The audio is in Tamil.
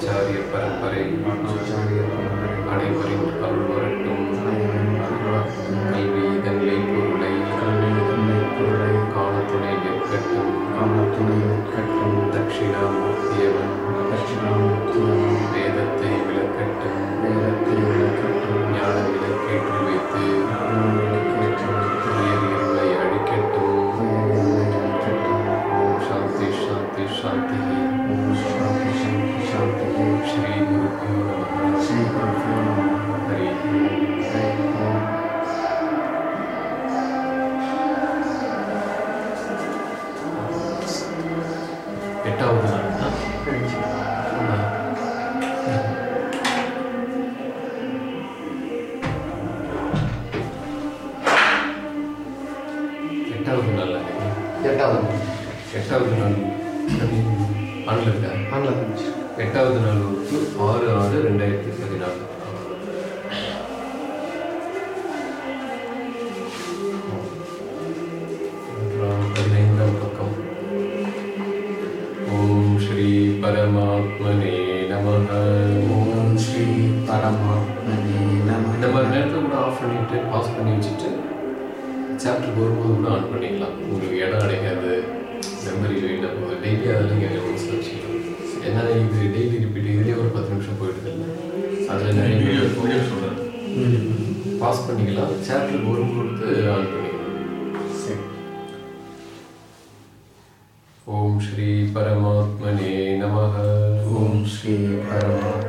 ஆச்சாரிய பரம்பரை அனைவரின் அருள் வரட்டும். கல்வி இதன் மெய்ப்பொருளை காணத்துணை நிற்கட்டும் காணத்துணை நிற்கட்டும் தட்சிணாமூர்த்தி எட்டாவது நாள். தான் எட்டாவது நாள். எட்டாவது. எட்டாவது நாள். ஆன்லைன் ஆன்லைன் எட்டாவது நாள் ஆறு ஆறு ரெண்டாயிரத்தி பதினாலு. பரமாத்மனே நமக. ஓம் ஸ்ரீ பரமாத்மனே நம இந்த மாதிரி நேரத்தில் கூட ஆஃப் பண்ணிட்டு பாஸ் பண்ணி வச்சுட்டு சாப்டருக்கு வரும்போது கூட ஆன் பண்ணிக்கலாம். உங்களுக்கு இடம் அடைக்காது மெமரி வெயிட்டாக போகுது டெய்லி அதெல்லாம் நீங்கள் வச்சுக்கலாம். ஏன்னா இது டெய்லி ரிப்பீட் இதுலேயே ஒரு பத்து நிமிஷம் போயிடுது அதில் நிறைய. சொல்கிறேன் பாஸ் பண்ணிக்கலாம். சாப்டருக்கு வரும்பொழுது ஆன் பண்ணிக்கலாம். சரி. ஓம் ஸ்ரீ பரமாத்மனே நமக ஓம் ஸ்ரீ பரமாத்மனே